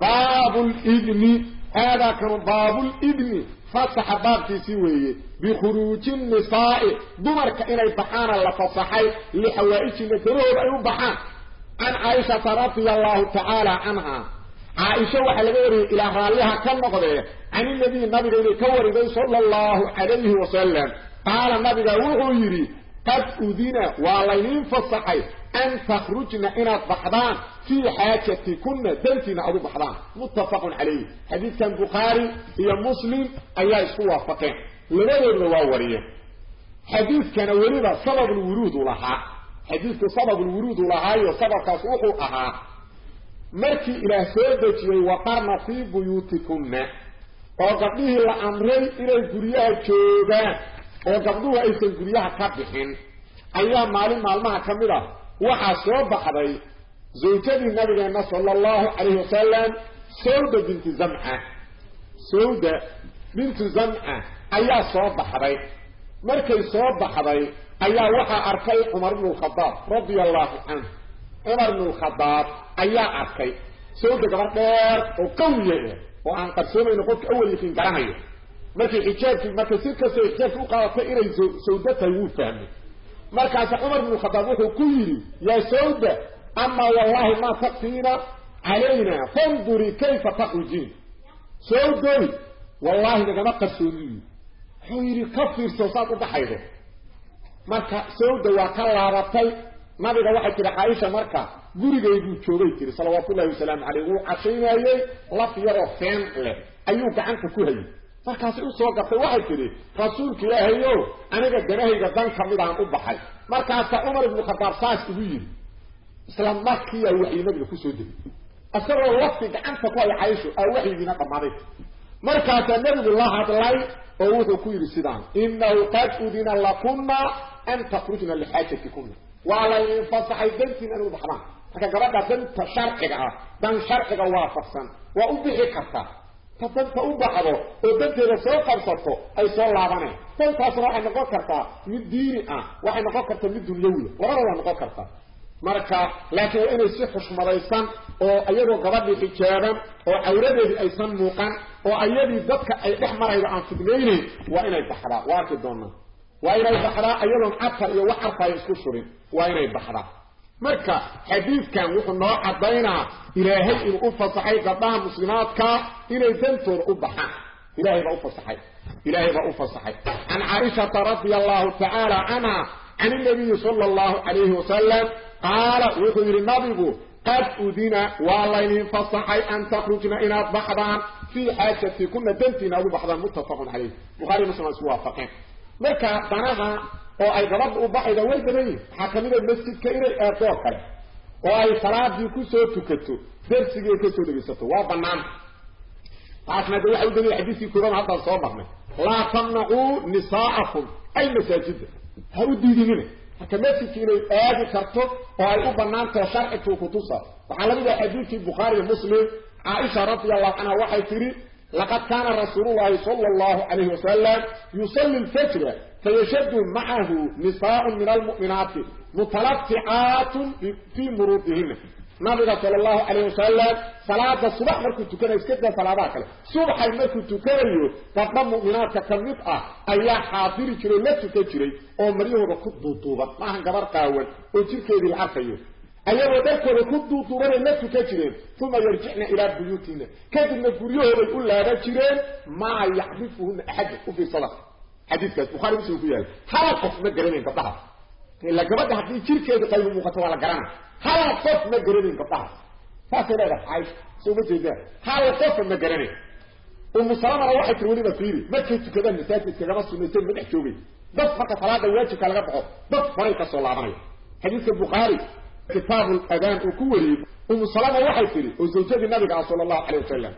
باب الإذن. هذا كان باب الإذن. فصح باب تسيوي بخروج النساء. دمرك إني بحانا لفصحي لحوائش نكروه أيو بحان. عن عائشة رضي الله تعالى عنها. عائشة وحلغيري إلى هاليها كان نقضيه عن النبي النبي قولي كوري صلى الله عليه وسلم. قال النبي قولي قد أذن وعلينين فصحي أن تخرجنا إنا بحضان في حاجتكن دلتنا عدو بحضان متفق عليه. حديث كان بخاري هي مسلم أيها إسوا فقين لماذا نواوريه حديث كان وليبا سبب الورود لها. حديث سبب الورود لها وسبب تصوح أها مركي إلى سيدتي وقرنا في بيوتكن. وقبله الأمرين إلى القرية جودا وقبله إيسا القرية كبحين أيها مالي مالمها كاملة وحاسوا بحضي زوجة النبي صلى الله عليه وسلم سودة بنت زمعة. سودة بنت زمعة. أيها صواب بحضي مركي صواب بحضي أيها وحا أركي عمر بن الخطاب رضي الله عنه. عمر بن الخطاب أيها أركي. سودة قبر وقوية. وعن قرسومة نقول كأول اللي فين قرانيه مركي حجابك مركي سيكسي حجابك وقالت إليه سودة يوفهمي markaasa cumar bnu khadaab wuxuu ku yidhi yaa sawda amaa wallahi maa takfiina calayna fandurii kayfa takhrujiin sawdoy wallaahi nagama qarsooniyi wuxuu yidhi ka fiirso saad u baxaydo marka sawda waa ka laabatay. Nabiga waxay tihi caaisha marka gurigayduu joogay tiri salawaatullahi wasalaamu caleyh wuu cashaynayey laf yaroo feen leh ayuu gacanta ku hayay markaasay u soo gartay waxay tidhi rasuulka ilaahayo aniga danahayga dan ka mid aan u baxay. Markaasaa cumar ibnu khadaab saas igu yidhi isla markiiyaa waxyi nabiga ku soo degay. Isagoo lafti gacanta ku haya caysho aa waxyigiina dhammaaday markaasaa nebigu la hadlay oo wuxuu ku yidhi sidaan inahu qad udina lakunna an takrujna lixaajatikuna waa laydin fasaxay dantiin anigu baxdaan marka gabadha danta sharciga ah dan sharciga waafaqsan waa u bixi kartaa فتنك أبحضه ودنك رسوقا صدقه. أي صلى الله عليه فلت أصلاح أن نقاكرت من ديني آه. وأن نقاكرت من دنيوية وغيره أن نقاكرت مركا. لكن وإن السيح الشمريسان أو أيضا قبضي خيارا أو أورده أي صنوقا أو أيضا ذاتك أي إحمر إلى أن تبنيني. وإن البحراء وإن البحراء أيضا أطل وحرفا يسكسرين وإن البحراء مكة حديث كان وخنا حدينا إلى هي ان صحيح قدام المسلمات كا إلى سنتور وبخا إلى هي اوف صحيح إلى هي اوف صحيح عن عائشه رضي الله تعالى عنها عن النبي صلى الله عليه وسلم قال وخير النبي قد ادنا والله ان فصحي ان تخرجنا إلى بحران في حاجة كنا دنتنا وبحران متفق عليه البخاري ومسلم سوا مكة مركا بناها oo ay gabadha u baxayda way badan yihiin waxaa ka mid a masjidka inay eedoo kale oo ay salaadii ku soo tukato darsigii ka soo dhegaysato. Waa banaanta taasna de waxa u daliya xadiiskii koobaad haddaan soo marnay. Laa tamnacuu nisaa'akum ay masaajida ha u diidinina. Marka masjidki inay aadi karto oo ay u banaantaho sharcigtuu kutusa waxaa la mid ah xadiidkii bukhaari muslim. Caaisha radia allahu canha waxay tidhi laqad kaana rasuulu llahi sala allahu calayhi wasalam yusalli lfajra fayashadu macahu nisaaء min almu'minaati mutalaticaatun fii muruudihina nabiga sala allahu calayh wasalam salaada subax markuu tukanayo iska daa salaadaha kale subaxay markuu tukanayo gabdha mu'minaadka ka mid ah ayaa xaadiri jiray la tukan jiray oo maryahooda ku duuduuban maahan gabar qaawan oo jirkeedii la arkayo ayagoo dharkooda ku duuduubanay la tukan jireen uma yarjicna ilaa buyuutina kadibna guryahooday u laaban jireen maa yacrifuhuna axada u fiirsada xadiiskaas bukhari muslim ku yaalla hal qof ma garanayn gabdhaha. Ila gabadha haddii jirkeeda qaybu muuqato waa la garana hal qof ma garanayn gabdhaha. Saasay leedahay caaisha. Soo ma jeedaa hal qofa ma garanayn umu salamana waxay tiri weliba fiiri markay tukadaan masaajidka kagama sunaysan ma dhex joogay. Dad marka salaada waajibka laga baxo dad horay ka soo laabanaya. Xadiiska bukhaari kitaabu adaan uu ku wariyey. Umu salama waxay tihi oo zawjadii nabiga ah sala allahu calayh wasalam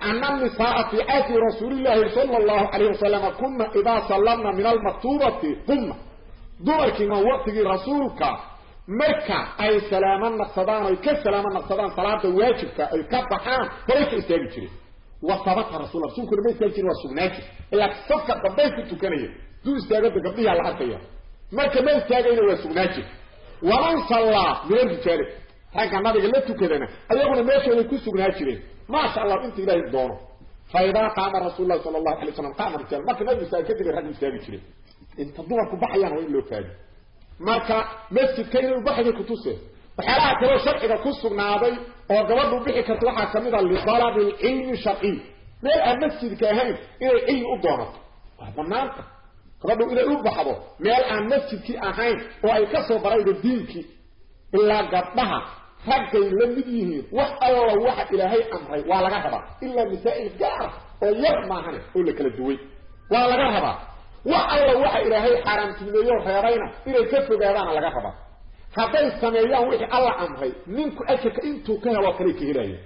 ana nisaaa fi cahdi rasuulillahi sala allahu calayh wasalama kuna idaa sallamna min almaktuubati qumna dumarkiina waqtigii rasuulka marka ay salaamo naqsadaan oy ka salaamo naqsadaan salaada waajibka ay ka baxaan horay ka istaagi jireen wa sabata rasul rasuulkuna ma istaagi jirin waa sugnaan jir ilaa safka dambay tukanaya. Duu istaagada gabdhiyaa la arkaya. Marka ma istaagayna waa sugnaan jir waman sallaa min alrijaali ragga nabiga la tukadana ayaguna meeshooday ku sugnaa jireen. Maasha allah inta ilaahay doono. Faidaa qaama rasuul lahi sala allahu alay slam qaama rijaal marka nabigu istaagi kadib rag istaagi jiray inta dumarku baxayaan waa in loo kaadi marka masjidka inay ubaxday kutuse waxyaalaha kaloo sharciga ku sugnaaday oo gabadhu bixi karta waxaa ka mid a lidalabi lcilmi sharciy meel aan masjidka ahayn inay cilmi u doonato. Waa banaanta ربو إذا أوب بحبو ميال عن مسجد كي أحاين وأي كسو برايد الدين كي إلا قطبها حقي لمديه وحق الله وحق إلى هاي أمري وعلى غهبا إلا نساء الجار ويغمى هنا أقول لك الدوي وعلى غهبا وحق الله وحق إلى هاي حرام تنميه وخيرين إلى كسو بيضان على غهبا حتى يستمعيه وحق الله أمري منك أشك إنتو كهو وكريك إليه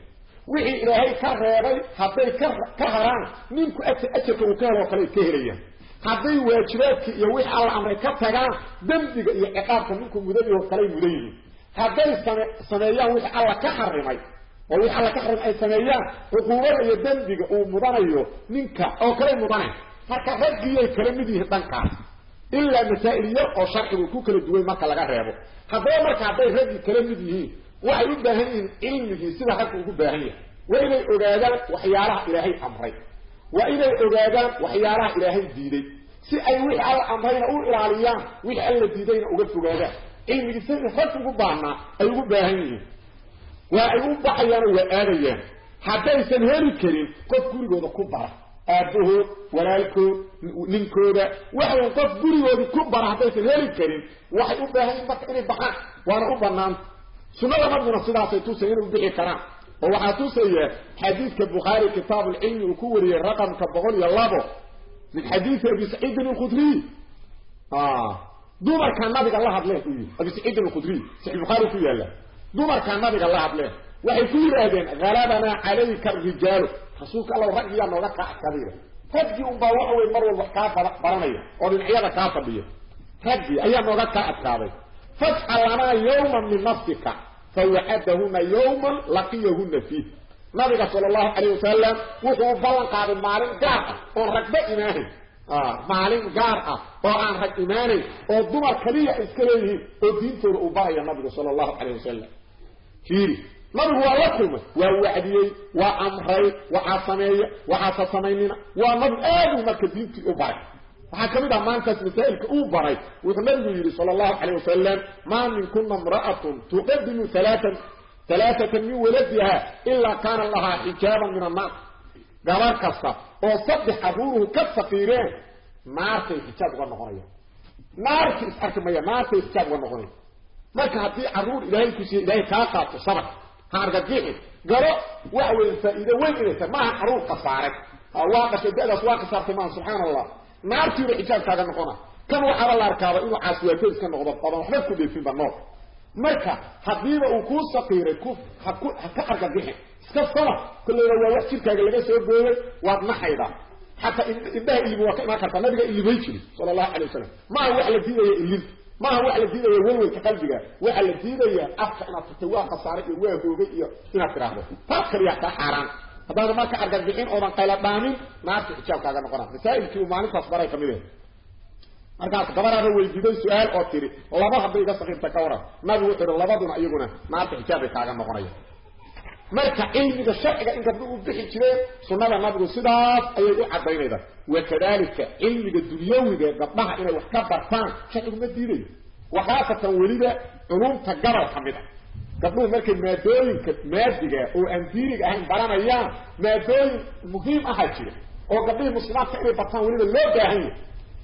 وحق إلى هاي كهران حتى يكهران منك أشك إنتو كهو وكريك إليه hadday waajibaadka iyo wixii alla amray ka tagaan dembiga iyo ciqaabka ninku mudanyaho kaley mudan yihiin. Hadday same sameeyaan wixii alla ka xarimay oo wixii alla ka xarimay ay sameeyaan cuquubada iyo dembiga uu mudanayo ninka oo kaley mudanay marka raggiyay kala mid yihiin dhankaas ilaa masaa'il yar oo sharcigu ku kala duway marka laga reebo. Haddaba marka hadday raggii kala mid yihiin waxay u baahan yihiin cilmigii sida ragga ugu baahan yahay. Waa inay ogaadaan waxyaalaha ilaahay amray. Waa inay ogaadaan waxyaalaha ilaahay diiday si ay wixii alla amrayna u ilaaliyaan wixii alla diidayna uga fogaadaan. Cilmigii sidii rag ugu baahnaa ay ugu baahan yihiin. Waa ay u baxayaanoo waa aadayaan. Haddaysan heli karin qof gurigooda ku bara. Aabahood walaalkood ninkooda. Waxaweyn qof gurigoodii ku bara haddaysan heli karin. Waxay u baahan yihiin marka inay baxaan waana u banaanta sunnada nabiguna sidaasay tusay inay u bixi karaan. Oo waxaa tusaya xadiidka bukhaari kitaabu lcilmi uu ku wariyey raqamka boqol iyo labo min xadiidi abi saciidin alkhudriy dumarkaa nabiga la hadleen. U yii abi saciidin alkhudriy saxi bukhaari ku yaalla. Dumarkaa nabiga la hadleen. Waxay ku yidhaahdeen halabanaa calayka arijaalu rasuulka alla raggiyaa nooga adkaadayda raggii unbaa waxa wey mar walba wax kaa baranaya oo dhinacyada kaa fadhiya. Raggii ayaa nooga kaa adkaaday fajcal lanaa yawman min nafsika fawacadahuna yawman laqiyahuna fiih نبي صلى الله عليه وسلم وهو بلن قاب مالين جار أو رجب ايمانه آه مالين جار أو عن رجب ايمانه أو دمر كبير اسكريه أو دين تور اوباية نبي صلى الله عليه وسلم كيري نبي هو لكم وهو عديه وامهي وعصميه وعصى صميمنا ونبي إيه مكة دين تور اوباية وحكم ده ما انتس مسائل كأوباية وثم نبي صلى الله عليه وسلم ما من كل امرأة تقدم ثلاثا lahaa xijaaban min annaar. Gabar kasta oo saddex carruuruhu ka safiireen naartay xijaab uga noqonayaan. Naarta is arki maya naartay xijaab uga noqonaya marka haddii carruur ilaahay ku siiye ilaahay kaa qaato sabar ha argagixi garo waxa weeye faa'iido weyn inay tahay maaha carruur khasaaray. Waa dhashay da-daas waa khasaartay maaha subxaana allah naartiiba xijaabkaaga noqona kan waxaaba la arkaaba inuu caasiwaato iska noqdo odan waxba ku dheefinba nool marka haddiiba uu kuu saqiiray ku ha ka argagixin iska sama kolleyba waa wax jirkaaga laga soo gooyay waad naxaydaa xataa indhaha ilimi waa ka imaan kartaa. Nabiga ilimay jiri sala allahu calay wasalam maaha wax la diidaya ilinta maaha wax la diidaya welwelka qalbiga. Waxaa la diidaya afka inaad turtay waa khasaaray iyo waa hoogay iyo inaad tidhaahdo taas kaliyaa kaa xaaraan. Haddaada marka argagixin oodan qayla dhaamin naarta xijaabkaaga noqona masaa'ilkii uu maalintaas baray ka mid ah markaas gabadhaada weydiiday su'aal oo tiri laba hadday iga sakiirta ka waran. Nabigu wuxuu ihi labaduna iyaguna naarta xijaabay kaaga noqonaya marka cilmiga sharciga in gabdho u bixi jireen sunnada nabigu sidaas ayay u cadaynayda wakadalika cilmiga dunyawiga gabdhaha inay wax ka bartaan sharcigu ma diidayo wakhaasatan weliba culumta gabal ka mid a gabdhuhu markay maadooyinka maadiga oo aan diiniga ahayn baranayaan maadooyin muhiim aha jira. Oo gabdhihii muslimaadka inay bartaan weliba loo baahan yahy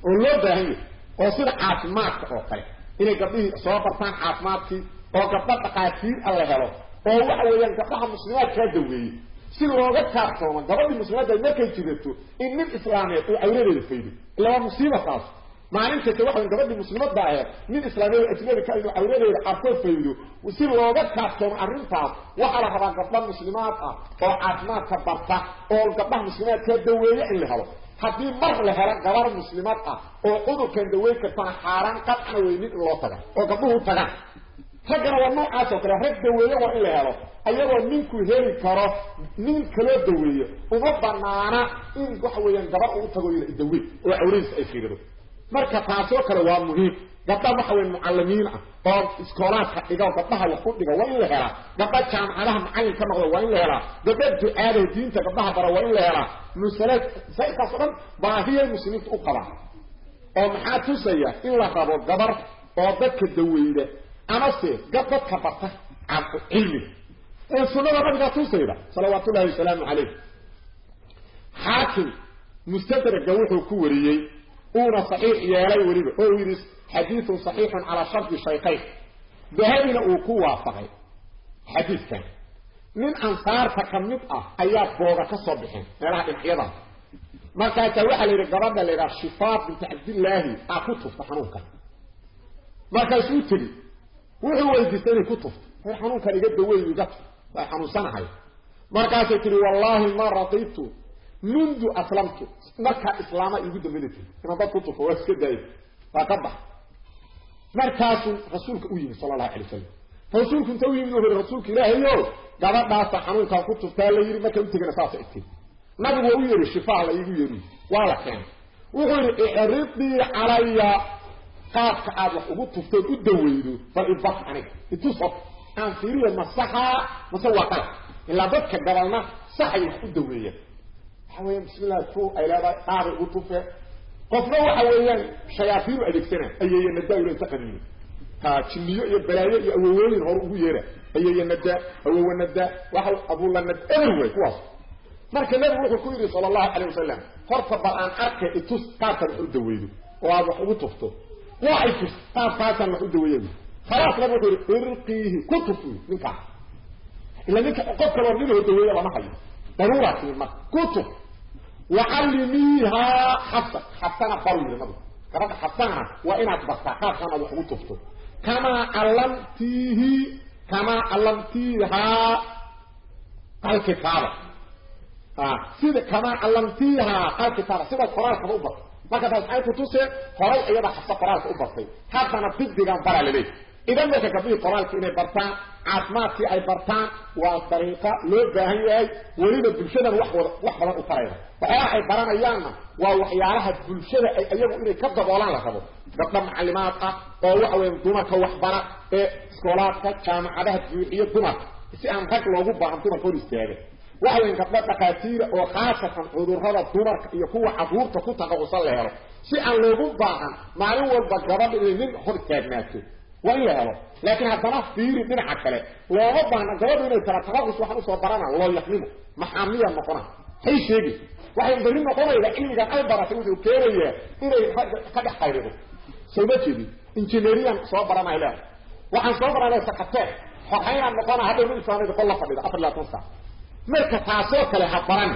oo loo baahan yahy oo sida caafimaadka oo kale. Inay gabdhihii soo bartaan caafimaadkii oo gabdho dhaqaatiir a la helo oo waxa weeyaan gabdhaha muslimaadkaa daweeyey si looga kaarsoomo gabadhii muslimaadda markay jirato in nin islaameed uu cawradeeda faydo ila waa musiiba taas. Maalin kasta waxa gabadhii muslimadda aheed nin islaameed ajnabi ka inuu cawradeeda arkoo faydo. Si looga kaarsoomo arrintaas waxaa la rabaa gabdha muslimaad ah oo caafimaadka barta oo gabdhaha muslimaadkaa daweeya in la helo haddii mar la helo gabar muslimad ah oo cudurkan daweyn kartana xaaraan qadcana wey nin in loo taga oo gabdhuhu tagaan raggana waa noocaas oo kale rag daweeye waa in la helo. Ayagoo ninku heli karo nin kaloo daweeyo. Uma banaana in waxa weeyaan gabar uu tago dawe oo cawradiisa ay fiirido. Marka taasoo kale waa muhiim gabdha waxa weyn mucallimiin ah oo iskoolaadka dhiga oo gabdhaha wax ku dhiga waa in la helaa. Gabdha jaamacadaha macallin ka noqda waa in la helaa. Gabdha ducaada diinta gabdhaha bara waa in la helaa. Nusalaad saykaas oo dhan baahiyay muslimiinta u qabaan. Oo maxaa tusaya in la rabo gabar oo dadka daweyda amase gab dadka barta cilmiga ee sunnada nabiga tusayda salawaatullahi wasalaamu calayh xaakim mustadraga wuxuu ku wariyey uuna saxiix yeelay weliba oo yidhi xadiidun saxiixun calaa shardi shaykayn dahabina uu ku waafaqay xadiidkan. Nin ansaarta ka mid ah ayaa booga ka soo bixeen meelaha dhinacyada. Markaasaa waxaa la yidhi gabadha la yidhaha shifaa binti cabdillaahi aa ku tufta xanuunka. Markaasuu tegi wuxuu weydiistay inay ku tufto. Her xanuunkan iga daweyn iga tuf waa xanuunsanahay markaasay tihi wallaahi ma raditu mundu aslamtu markaa islaama igu tiri inaan dad ku tufo waa iska daaya waa ka bax. Markaasuu rasuulka u yimi sala allahu alay wasalam rasuulku inta u yimid wuxuu rasuulka ilaahayo gabadhaasa xanuunkaan ku tuftaa la yidhi markay u tegana saasa igtay nabigu waa u yeedhi shifaa la iigu waa la keenay. Wuxuu yidhi icridii calaya qaabka aad wax ugu tuftood u daweydo bal aniga ituso aan fiiriyo ma saxaa mase waa qalab ilaa dadka gabalna saxay wax u daweeyaan waxa weeyaan bismillah tu ay leedahay qaabay ugu tufeen qofna waxa weeyaan shayaatiinu adeegsana ayeeye nadaa ula inta ha jinniyo iyo balaayo iyo awowooyin hore ugu yeera ayeeye nadaa awowa nadaa. Waxa abuula nad everyway kuwaas. Marka nabigu wuxuu ku yidhi sala allahu calayh wasalam horta bal aan arkay itus qaabkan wax u daweydo oo aad wax ugu tufto. Waa ay tus qaabkaasaan wax u daweeya khalaas nabi wuxuu yidhi irqiihi ku tuf ninkaas ila ninka qof kaloo ninoo daweeya lama hayo. Daruuraa timid marka ku tuf وعلميها حتى حتى بروي نبي كما حسنها وأنا اتبطاها كما وحو تفتو كما علمتيه كما علمتيها الكتابة آه. سيدة كما علمتيها الكتابة سيدة القرآن كما ما markaas ay ku tusay أيضا حتى xafsa qoraalka u bartay haddana dib digan bara leeyahay idan dadka qabay qoraalka inay bartaan عاصمات في البرتان والطريقة لذا هنيهي وليد الدلشدة وحوظة أفريدة وحيحي بران أيامنا ووحيالها الدلشدة أي أيامه إليه كذب ولا لك بطلب معلمات ووحوين دمك وحبرة سكولاتك كامعة الدمية دمك سيئان فاك لو قبع عن دمك كل استيادة وحوين كتبت كثير وخاصة حضور هذا الدمك يكون عبور تكون تقوصا لهيرا سيئان لو قبع عن معلوم والبقرب إليه من خلق كامعاته waa in la helo laakiin haddana fiiri dhinaca kale. Looma baahna gabadhu inay tara taqaqus waxaan u soo barana loo yaqnimo maxaamiya noqona? Hay sheegi. Waxay berri noqonayda cilmigan ay baratay wuxuu keenayaa inay ka dhex qayrido soo ma jeedin injineeriyan soo baranay leedahay waxaan soo baranay sakateer xoraynaan noqona nin islaamiyada qol la fadhida afar labaatan saac. Marka taasoo kale ha baran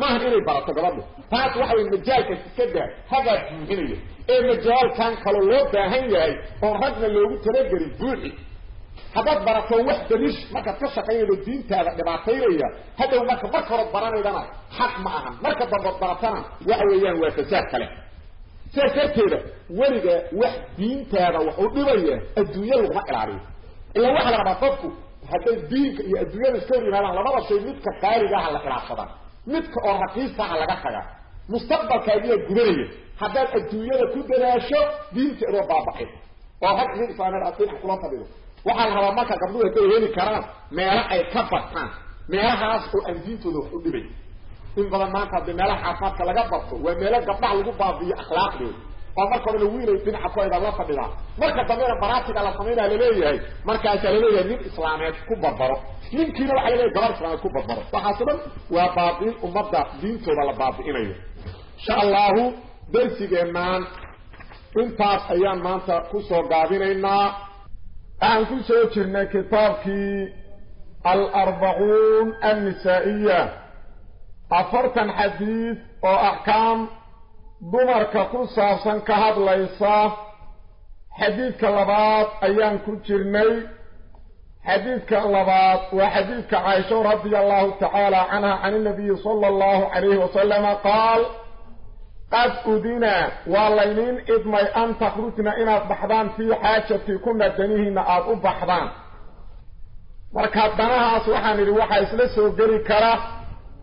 maaha inay barato gabadhu. Taas waxa way majaalkan iska daa hagaa buuxinaya ee majaalkan kaloo loo baahan yahay oo ragna loogu talagelin buuxi. Haddaad barato wax dariish markaad ka shaqaynaydo diintaada dhibaataynaya hadhow marka marka hore baranaydana xaq ma ahan. Marka dambe baratana waxa weeyaan waa fasaad kale. Sidaas darteeda weliga wax diintaada wax u dhibaya adduunya laguma ilaaliyo. Ilaa waxaa la rabaa qofku hadday diinka iyo adduunyada iska hor yimaadaan labada shay midka qaaligaha la ilaashada midka oo raqiisaha laga taga mustaqbalkaagiyaa gudanaya haddaad adduunyada ku dadaasho diinta inoo baabacay oo rag nin islaameed aad dhinac kula fadhido waxaa la rabaa marka gabdhuhu hadday heli karaan meelo ay ka bartaan meelahaas oo aan diintooda wax u dhibay in badan maanta haddii meelaha caafimaadka laga barto waa meelo gabdhaha lagu baabiyo akhlaaqdooda oo فمركو لو ويلي دين حكو الله فضيلا مركا دمير براتي على سمينا لليه مركا سلليه من اسلامي كوبا برو لين كينا وحيلي جبار سلامي كوبا برو وحاسبا وفاقين امبدا دين سوى لبابي اليه شاء الله درسي جمان انتاس ايان مانتا كسو قابين أنا اهن كسو اترنا كتابكي الاربعون النسائية افرتا حديث واحكام دمر كقصة سنكهد ليسا حديث كاللبات أيان كتيرني حديث كاللبات وحديث كعيشة رضي الله تعالى عنها عن النبي صلى الله عليه وسلم قال قد أدنا والينين إذمي أن تخرجنا إنا بحضان في حاجة كنا دنيهنا أبو بحضان وركضناها صحاني لوحا إسلسوا قري كره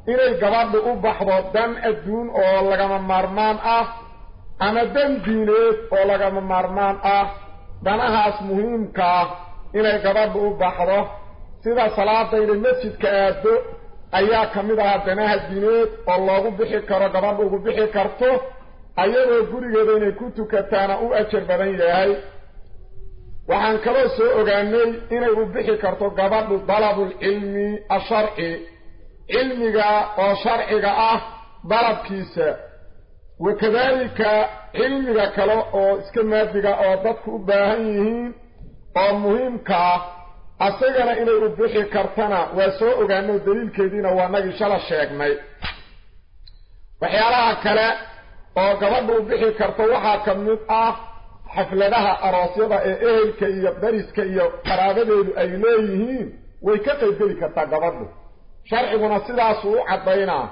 baxdo dan adduun oo lagama maarmaan ah ama dan diineed oo lagama maarmaan ah danahaas muhiimka ah inay gabadhu u baxdo sida salaada inay masjidka aado ayaa ka mid ahaa danaha diineed oo loogu bixi karo gabadhu ugu bixi karto ayadoo gurigeeda inay ku tukataana u ajar badan yahay waxaan kaloo soo ogaanay inay u bixi karto gabadhu dalabulcilmi asharci علمك وشرعك أه ضرب كيسا وكذلك علمك كلاو اسكماتك وضبك أباهيهين ومهمك أصيغنا إلي أبحي كرتنا وسوءك أنه دليل كيدين وأنك شلا الشيكمي وحيالها كلا وقبض أبحي كرتوها كمنط أه xafladaha aroosyada ee ehelka iyo dariska iyo qaraabadeedu ay leeyihiin way ka qaybgeli kartaa gabadhu شرعنا سلاس وعطينا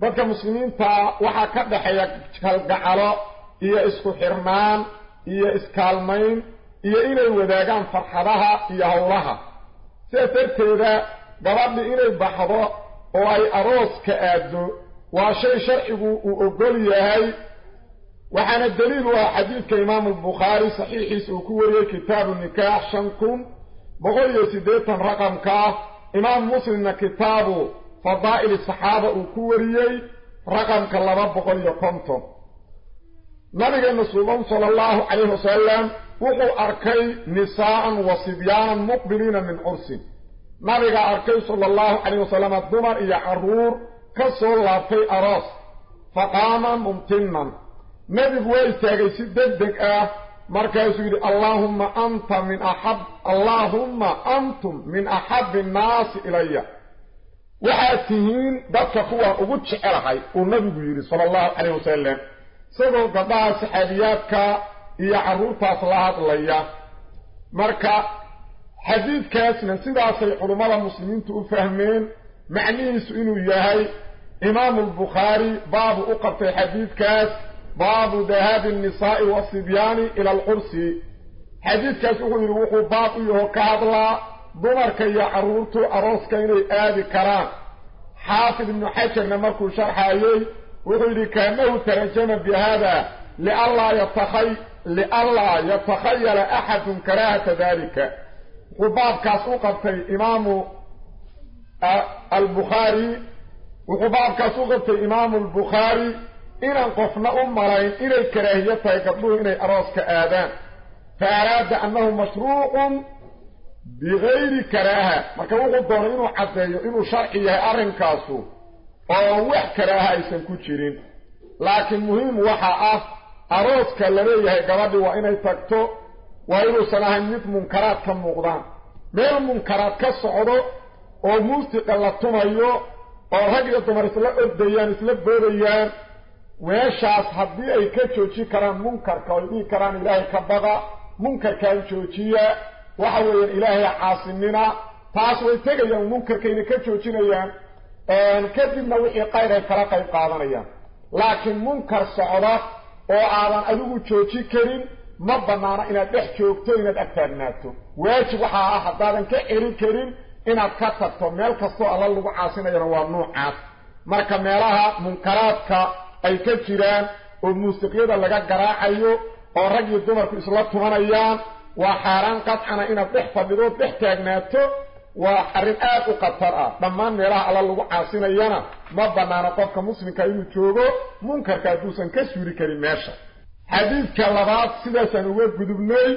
بك مسلمين تا وحا كده حيك كالقعلا إيا إسكو حرمان إيا إسكالمين إيا إلي وداقان فرحدها إيا الله. سيتر تيدا قبل إلي بحضا وعي أروس كأدو. وعشي شرعه وقلي هاي وحان الدليل هو حديث إمام البخاري صحيح سوكوري كتاب النكاح شنكم. بقول يسيديتا رقم كاف. إمام مسلم كتابه فضائل الصحابة وكوريي رقم كلابا بقول يقومتم نبي النسول صلى الله عليه وسلم وقو أركي نساء وصبيانا مقبلين من عرس نبي أركي صلى الله عليه وسلم الدمر إيا حرور كسول في أراس فقاما ممتنا نبي بوي استاغي سيدك دك آه مركز يقول اللهم أنت من أحب اللهم أنتم من أحب الناس إلي وحاتهين دفك قوة أقول شعرهي والنبي يقول صلى الله عليه وسلم سيقول قضاء سحابياتك إيا عرورتا صلاحات الله مركا حديث كاسنا سيداسي علماء المسلمين تفهمين معنى سئلوا إياهاي إمام البخاري باب أقرت حديث كاسنا باب ذهاب النساء والصبيان إلى القرص حديث كسوه يروح باب يهو كهدلا دمر كي عرورتو أروس كيني آدي كرام. حافظ ابن حجر نمركو شرحايي ويقول كأنه ترجم بهذا؟ لألا يتخي لألا يتخيل أحد كراهة ذلك. وباب كسوه في إمام البخاري. وباب كسوه في إمام البخاري. إلى إن قفنا أمرين إلى الكراهية يقبلون أراسك آذان فأراد أنه مشروع بغير كراهة. فكما قدرون إنه حتي إنه شرعي أرن كاسو. أوح كراهة إسان كتيرين لكن مهم وحا أف أراسك لديه قرد وإنه تكتو وإنه سنهن نت منكرات كم مغدان مين منكرات كالصعودو ومستقلتهم أيو ورقل تمرس الله أبديان إسلاب بيديان ويشعص حبي أي كتوتي كران منكر كوالبي كران إلهي كبضا منكر كان توتي وحوي الإلهي عاصمنا تاس ويتقى يوم منكر كين كتوتينا يوم أن كذب نوحي قائره فرقه قادنا يوم لكن منكر سعلا أو آذان أدوه توتي كرين مبنانا إنا تحكيوك تينا تأكتر ناتو ويشعص حبي أي كتوتي كرين إنا كتبتو ملك السؤال اللي عاصينا يروى النوعات مركا ميلاها منكراتك ay ka jiraan oo muusiqyada laga garaacayo oo rag iyo dumarku isla tumanayaan waa xaaraan qadcana inaad dhex fadhido dhex taagnaato waa arrin aad u khatar ah. Dhammaan meelaha alla lagu caasinayana ma bannaano qofka muslimka inuu joogo munkarka hadduusan ka suuri karin meesha. Xadiidka labaad sidaasaan uga gudubnay